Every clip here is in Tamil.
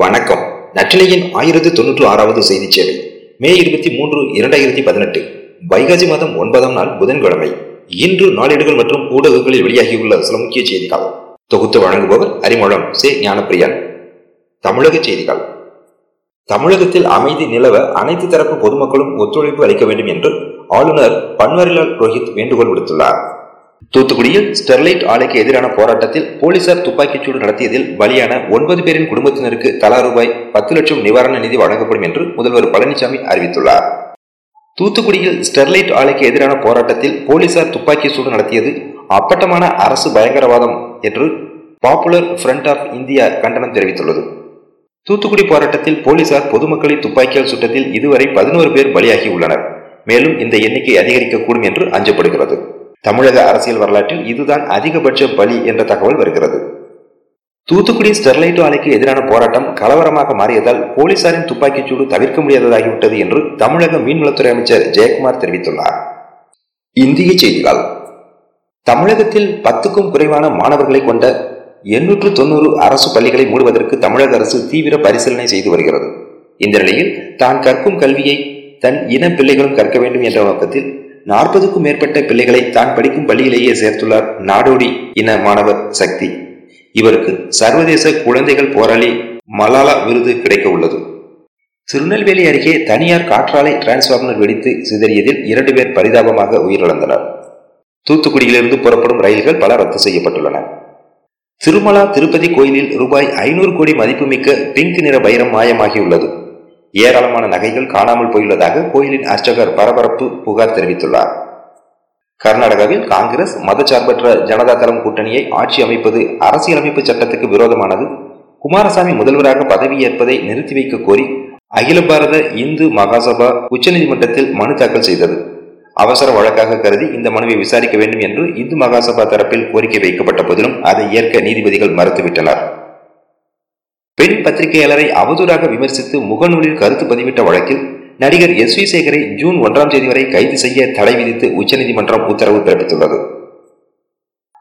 வணக்கம். நற்றினையின் ஆயிரத்தி தொன்னூற்று ஆறாவது செய்தி சேவை மே இருபத்தி மூன்று இரண்டாயிரத்தி பதினெட்டு வைகாசி மாதம் ஒன்பதாம் நாள் புதன்கிழமை. இன்று நாளிடுகள் மற்றும் ஊடகங்களில் வெளியாகியுள்ள சில முக்கிய செய்திகள். தொகுத்து வழங்குபவர் அறிமுகம் சே. ஞானப்பிரியன். தமிழக செய்திகள். தமிழகத்தில் அமைதி நிலவ அனைத்து தரப்பு பொதுமக்களும் ஒத்துழைப்பு அளிக்க வேண்டும் என்று ஆளுநர் பன்வாரிலால் புரோஹித் வேண்டுகோள் விடுத்துள்ளார். தூத்துக்குடியில் ஸ்டெர்லைட் ஆலைக்கு எதிரான போராட்டத்தில் போலீசார் துப்பாக்கிச்சூடு நடத்தியதில் பலியான ஒன்பது பேரின் குடும்பத்தினருக்கு தலா ரூபாய் பத்து லட்சம் நிவாரண நிதி வழங்கப்படும் என்று முதல்வர் பழனிசாமி அறிவித்துள்ளார். தூத்துக்குடியில் ஸ்டெர்லைட் ஆலைக்கு எதிரான போராட்டத்தில் போலீசார் துப்பாக்கி சூடு நடத்தியது அப்பட்டமான அரசு பயங்கரவாதம் என்று பாப்புலர் ஃப்ரண்ட் ஆஃப் இந்தியா கண்டனம் தெரிவித்துள்ளது. தூத்துக்குடி போராட்டத்தில் போலீசார் பொதுமக்களை துப்பாக்கியால் சுட்டத்தில் இதுவரை பதினோரு பேர் பலியாகி உள்ளனர். மேலும் இந்த எண்ணிக்கை அதிகரிக்கக்கூடும் என்று அஞ்சப்படுகிறது. தமிழக அரசியல் வரலாற்றில் இதுதான் அதிகபட்ச பலி என்ற தகவல் வருகிறது. தூத்துக்குடி ஸ்டெர்லைட் ஆலைக்கு எதிரான போராட்டம் கலவரமாக மாறியதால் போலீசாரின் துப்பாக்கிச் சூடு தவிர்க்க முடியாததாகிவிட்டது என்று தமிழக மீன்வளத்துறை அமைச்சர் ஜெயக்குமார் தெரிவித்துள்ளார். இந்திய செய்திகள். தமிழகத்தில் பத்துக்கும் குறைவான மாணவர்களை கொண்ட எண்ணூற்று தொன்னூறு அரசு பள்ளிகளை மூடுவதற்கு தமிழக அரசு தீவிர பரிசீலனை செய்து வருகிறது. இந்த நிலையில் தான் கற்கும் கல்வியை தன் இன பிள்ளைகளும் கற்க வேண்டும் என்ற நோக்கத்தில் நாற்பதுக்கும் மேற்பட்ட பிள்ளைகளை தான் படிக்கும் பள்ளியிலேயே சேர்த்துள்ளார் நாடோடி இன மாணவர் சக்தி. இவருக்கு சர்வதேச குழந்தைகள் போராளி மலாலா விருது கிடைக்க உள்ளது. திருநெல்வேலி அருகே தனியார் காற்றாலை டிரான்ஸ்பார்மர் வெடித்து சிதறியதில் இரண்டு பேர் பரிதாபமாக உயிரிழந்தனர். தூத்துக்குடியிலிருந்து புறப்படும் ரயில்கள் பல ரத்து செய்யப்பட்டுள்ளன. திருமலா திருப்பதி கோயிலில் ரூபாய் ஐநூறு கோடி மதிப்புமிக்க பிங்க் நிற வைரம் மாயமாகியுள்ளது. ஏராளமான நகைகள் காணாமல் போயுள்ளதாக கோயிலின் அர்ச்சகர் பரபரப்பு புகார் தெரிவித்துள்ளார். கர்நாடகாவில் காங்கிரஸ் மதச்சார்பற்ற ஜனதா தளம் கூட்டணியை ஆட்சி அமைப்பது அரசியலமைப்பு சட்டத்துக்கு விரோதமானது. குமாரசாமி முதல்வராக பதவியேற்பதை நிறுத்தி வைக்க கோரி அகில பாரத இந்து மகாசபா உச்சநீதிமன்றத்தில் மனு தாக்கல் செய்தது. அவசர வழக்காக கருதி இந்த மனுவை விசாரிக்க வேண்டும் என்று இந்து மகாசபா தரப்பில் கோரிக்கை வைக்கப்பட்ட போதிலும் அதை ஏற்க நீதிபதிகள் மறுத்துவிட்டனர். பெண் பத்திரிகையாளரை அவதூறாக விமர்சித்து முகநூலில் கருத்து பதிவிட்ட வழக்கில் நடிகர் எஸ் வி சேகரை ஜூன் ஒன்றாம் தேதி வரை கைது செய்ய தடை விதித்து உச்சநீதிமன்றம் உத்தரவு பிறப்பித்துள்ளது.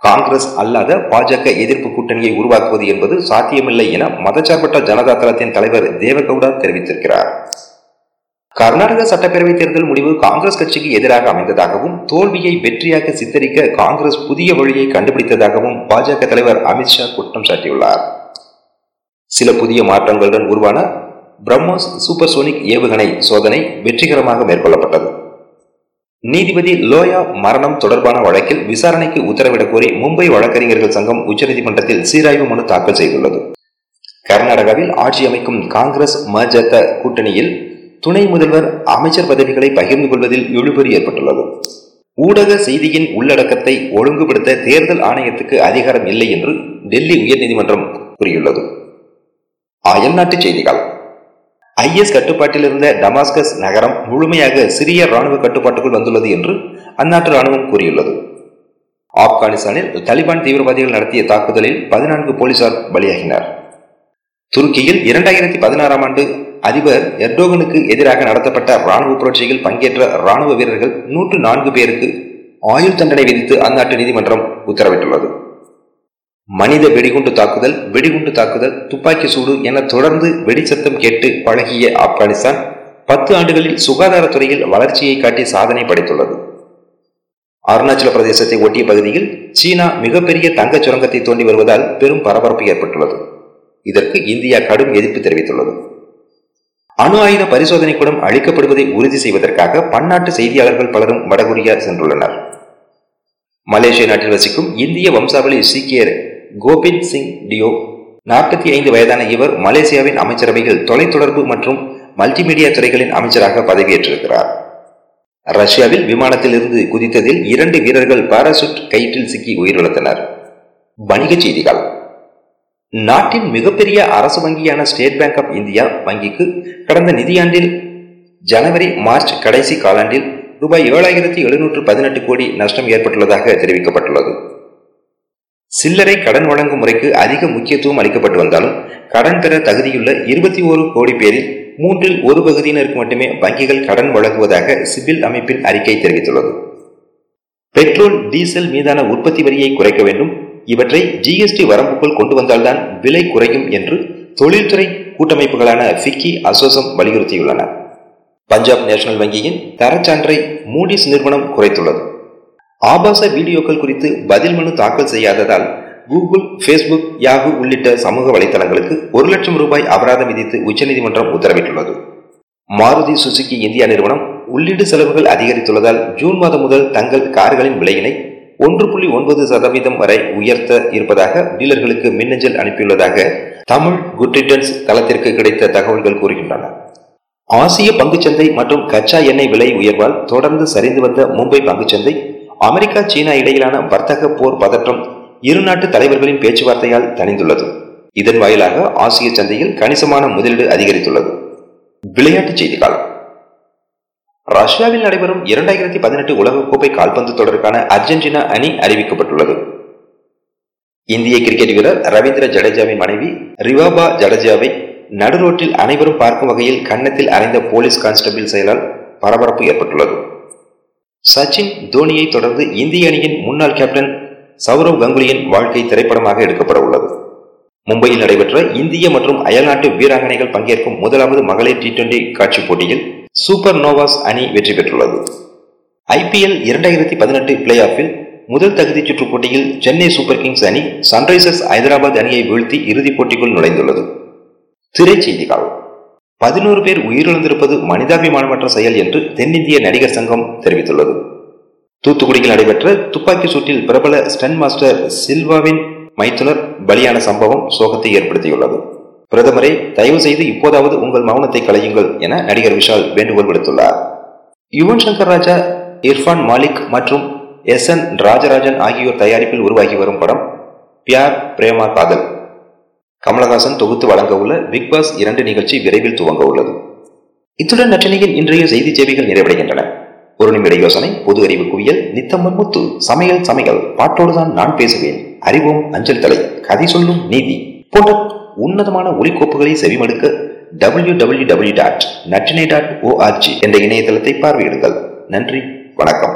காங்கிரஸ் அல்லாத பாஜக எதிர்ப்பு கூட்டணியை உருவாக்குவது என்பது சாத்தியமில்லை என மதச்சார்பற்ற ஜனதா தளத்தின் தலைவர் தேவகவுடா தெரிவித்திருக்கிறார். கர்நாடக சட்டப்பேரவை தேர்தல் முடிவு காங்கிரஸ் கட்சிக்கு எதிராக அமைந்ததாகவும் தோல்வியை வெற்றியாக சித்தரிக்க காங்கிரஸ் புதிய வழியை கண்டுபிடித்ததாகவும் பாஜக தலைவர் அமித்ஷா குற்றம் சாட்டியுள்ளார். சில புதிய மாற்றங்களுடன் உருவான பிரம்மோஸ் சூப்பர்சோனிக் ஏவுகணை சோதனை வெற்றிகரமாக மேற்கொள்ளப்பட்டது. நீதிபதி லோயா மரணம் தொடர்பான வழக்கில் விசாரணைக்கு உத்தரவிடக் கோரி மும்பை வழக்கறிஞர்கள் சங்கம் உச்சநீதிமன்றத்தில் சீராய்வு மனு தாக்கல் செய்துள்ளது. கர்நாடகாவில் ஆட்சி அமைக்கும் காங்கிரஸ் மஜத கூட்டணியில் துணை முதல்வர் அமைச்சர் பதவிகளை பகிர்ந்து கொள்வதில் இழுபறி ஏற்பட்டுள்ளது. ஊடக செய்தியின் உள்ளடக்கத்தை ஒழுங்குபடுத்த தேர்தல் ஆணையத்துக்கு அதிகாரம் இல்லை என்று டெல்லி உயர்நீதிமன்றம் கூறியுள்ளது. அயல்நாட்டு செய்திகள். ஐஎஸ் கட்டுப்பாட்டில் இருந்த டமாஸ்கஸ் நகரம் முழுமையாக சிறிய ராணுவ கட்டுப்பாட்டுக்குள் வந்துள்ளது என்று அந்நாட்டு ராணுவம் கூறியுள்ளது. ஆப்கானிஸ்தானில் தலிபான் தீவிரவாதிகள் நடத்திய தாக்குதலில் பதினான்கு போலீசார் பலியாகினர். துருக்கியில் இரண்டாயிரத்தி பதினாறாம் ஆண்டு அதிபர் எர்டோகனுக்கு எதிராக நடத்தப்பட்ட ராணுவ புரட்சியில் பங்கேற்ற ராணுவ வீரர்கள் நூற்று நான்கு பேருக்கு ஆயுள் தண்டனை விதித்து அந்நாட்டு நீதிமன்றம் உத்தரவிட்டுள்ளது. மனித வெடிகுண்டு தாக்குதல் வெடிகுண்டு தாக்குதல் துப்பாக்கி சூடு என தொடர்ந்து வெடிச்சத்தம் கேட்டு பழகிய ஆப்கானிஸ்தான் பத்து ஆண்டுகளில் சுகாதாரத்துறையில் வளர்ச்சியை காட்டி சாதனை படைத்துள்ளது. அருணாச்சல பிரதேசத்தை ஒட்டிய பகுதியில் சீனா மிகப்பெரிய தங்கச் சுரங்கத்தை தோண்டி வருவதால் பெரும் பரபரப்பு ஏற்பட்டுள்ளது. இதற்கு இந்தியா கடும் எதிர்ப்பு தெரிவித்துள்ளது. அணு ஆயுத பரிசோதனை கூடம் அளிக்கப்படுவதை உறுதி செய்வதற்காக பன்னாட்டு செய்தியாளர்கள் பலரும் வடகொரியா சென்றுள்ளனர். மலேசிய நாட்டில் வசிக்கும் இந்திய வம்சாவளி சீக்கியர் கோபிந்த் சிங் டியோ. நாற்பத்தி ஐந்து வயதான இவர் மலேசியாவின் அமைச்சரவையில் தொலைத்தொடர்பு மற்றும் மல்டிமீடியா துறைகளின் அமைச்சராக பதவியேற்றிருக்கிறார். ரஷ்யாவில் விமானத்தில் இருந்து குதித்ததில் இரண்டு வீரர்கள் பாராசூட் கயிற்றில் சிக்கி உயிரிழந்தனர். வணிகச் செய்திகள். நாட்டின் மிகப்பெரிய அரசு வங்கியான ஸ்டேட் பேங்க் ஆப் இந்தியா வங்கிக்கு கடந்த நிதியாண்டில் ஜனவரி மார்ச் கடைசி காலாண்டில் ரூபாய் ஏழாயிரத்தி எழுநூற்று பதினெட்டு கோடி நஷ்டம் ஏற்பட்டுள்ளதாக தெரிவிக்கப்பட்டுள்ளது. சில்லறை கடன் வழங்கும் முறைக்கு அதிக முக்கியத்துவம் அளிக்கப்பட்டு வந்தாலும் கடன் பெற தகுதியுள்ள இருபத்தி ஓரு கோடி பேரில் மூன்றில் ஒரு பகுதியினருக்கு மட்டுமே வங்கிகள் கடன் வழங்குவதாக சிபில் அமைப்பின் அறிக்கை தெரிவித்துள்ளது. பெட்ரோல் டீசல் மீதான உற்பத்தி வரியை குறைக்க வேண்டும். இவற்றை ஜிஎஸ்டி வரம்புக்குள் கொண்டு வந்தால்தான் விலை குறையும் என்று தொழில்துறை கூட்டமைப்புகளான ஃபிக்கி அசோசம் வலியுறுத்தியுள்ளன. பஞ்சாப் நேஷனல் வங்கியின் தரச்சான்றை மூடிஸ் நிறுவனம் குறைத்துள்ளது. ஆபாச வீடியோக்கள் குறித்து பதில் மனு தாக்கல் செய்யாததால் கூகுள் பேஸ்புக் யாகு உள்ளிட்ட சமூக வலைதளங்களுக்கு ஒரு லட்சம் ரூபாய் அபராதம் விதித்து உச்சநீதிமன்றம் உத்தரவிட்டுள்ளது. மாருதி சுசுகி இந்தியா நிறுவனம் உள்ளீடு செலவுகள் அதிகரித்துள்ளதால் ஜூன் மாதம் முதல் தங்கள் கார்களின் விலையினை ஒன்று புள்ளி ஒன்பது சதவீதம் வரை உயர்த்த இருப்பதாக டீலர்களுக்கு மின்னஞ்சல் அனுப்பியுள்ளதாக தமிழ் குட் ரிட்டர்ன்ஸ் தளத்திற்கு கிடைத்த தகவல்கள் கூறுகின்றன. ஆசிய பங்குச்சந்தை மற்றும் கச்சா எண்ணெய் விலை உயர்வால் தொடர்ந்து சரிந்து வந்த மும்பை பங்குச்சந்தை அமெரிக்கா சீனா இடையிலான வர்த்தக போர் பதற்றம் இரு நாட்டு தலைவர்களின் பேச்சுவார்த்தையால் தணிந்துள்ளது. இதன் வாயிலாக ஆசிய சந்தையில் கணிசமான முதலீடு அதிகரித்துள்ளது. விளையாட்டுச் செய்திகள். ரஷ்யாவில் நடைபெறும் இரண்டாயிரத்தி பதினெட்டு உலகக்கோப்பை கால்பந்து தொடருக்கான அர்ஜென்டினா அணி அறிவிக்கப்பட்டுள்ளது. இந்திய கிரிக்கெட் வீரர் ரவீந்திர ஜடேஜாவின் மனைவி ரிவாபா ஜடேஜாவை நடுரோட்டில் அனைவரும் பார்க்கும் வகையில் கன்னத்தில் அறைந்த போலீஸ் கான்ஸ்டபிள் செயலால் பரபரப்பு ஏற்பட்டுள்ளது. சச்சின் தோனியை தொடர்ந்து இந்திய அணியின் முன்னாள் கேப்டன் சௌரவ் கங்குலியின் வாழ்க்கை திரைப்படமாக எடுக்கப்பட உள்ளது. மும்பையில் நடைபெற்ற இந்திய மற்றும் அயல்நாட்டு வீராங்கனைகள் பங்கேற்கும் முதலாவது மகளிர் டி டுவெண்டி காட்சி போட்டியில் சூப்பர் நோவாஸ் அணி வெற்றி பெற்றுள்ளது. ஐபிஎல் இரண்டாயிரத்தி பதினெட்டு பிளே ஆஃபில் முதல் தகுதி சுற்று போட்டியில் சென்னை சூப்பர் கிங்ஸ் அணி சன்ரைசர்ஸ் ஹைதராபாத் அணியை வீழ்த்தி இறுதிப் போட்டிக்குள் நுழைந்துள்ளது. திரைச்செய்திகள் பதினோரு பேர் உயிரிழந்திருப்பது மனிதாபிமானமற்ற செயல் என்று தென்னிந்திய நடிகர் சங்கம் தெரிவித்துள்ளது. தூத்துக்குடியில் நடைபெற்ற துப்பாக்கி சூட்டில் பிரபல ஸ்டன் மாஸ்டர் சில்வாவின் மைத்துனர் பலியான சம்பவம் சோகத்தை ஏற்படுத்தியுள்ளது. பிரதமரே தயவு செய்து இப்போதாவது உங்கள் மௌனத்தை கலையுங்கள் என நடிகர் விஷால் வேண்டுகோள் விடுத்துள்ளார். யுவன் சங்கர் ராஜா இர்ஃபான் மாலிக் மற்றும் எஸ் என் ராஜராஜன் ஆகியோர் தயாரிப்பில் உருவாகி வரும் படம் பியார் பிரேமா காதல். கமலஹாசன் தொகுத்து வழங்க உள்ள பிக் பாஸ் இரண்டு நிகழ்ச்சி விரைவில் துவங்க உள்ளது இத்துடன் நற்றினையின் இன்றைய செய்தி சேவைகள் நிறைவடைகின்றன. ஒரு நிமிட யோசனை பொது அறிவு குவியல் நித்தம்மன் முத்து சமையல் சமையல் பாட்டோடுதான் நான் பேசுவேன். அறிவோம் அஞ்சல் தலை கதை சொல்லும் நீதி. போன்ற உன்னதமான ஒலிக்கோப்புகளை செவிமடுக்க W W W dot Natrinai dot ORG என்ற இணையதளத்தை பார்வையிடுங்கள். நன்றி வணக்கம்.